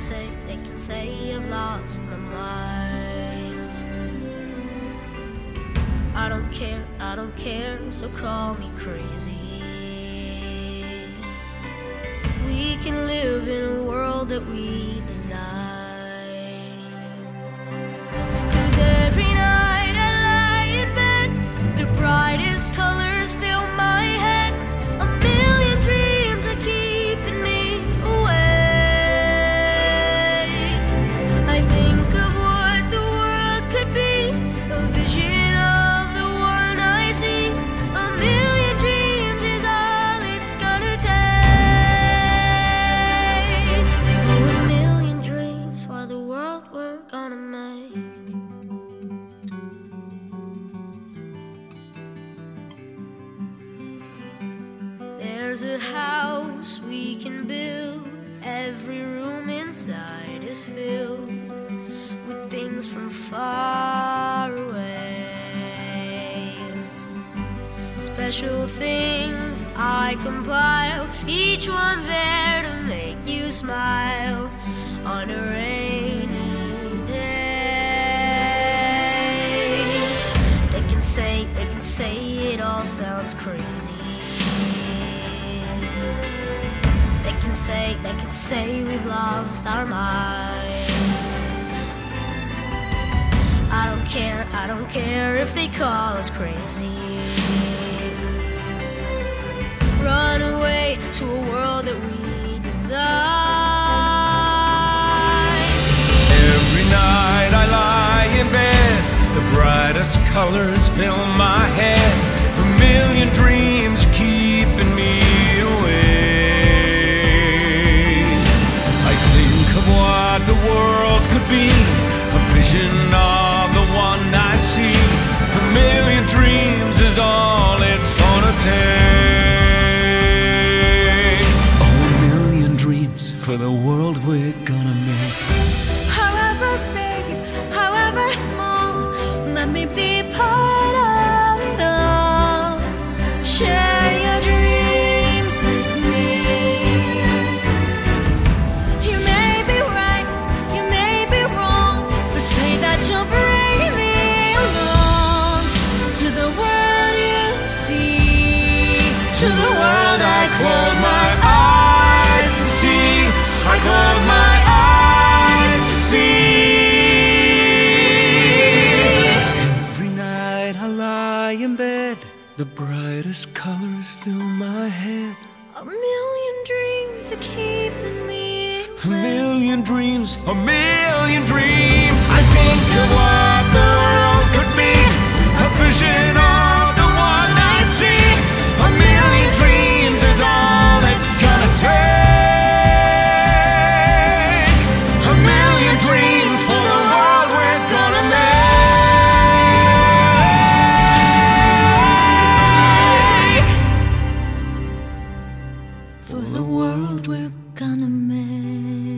Say, they can say I've lost my mind. I don't care, I don't care, so call me crazy. We can live in a world that we design. World we're gonna make. There's a house we can build. Every room inside is filled with things from far away. Special things I compile, each one there to make you smile on a say it all sounds crazy. They can say, they can say we've lost our minds. I don't care, I don't care if they call us crazy. Run away to a world that we design. Colors fill my head. A million dreams keeping me awake. I think of what the world could be, a vision of the one I see. A million dreams is all it's gonna take. A million dreams for the world we're gonna make. Me be part the brightest colors fill my head. A million dreams are keeping me. A million dreams, a million dreams. world we're gonna make.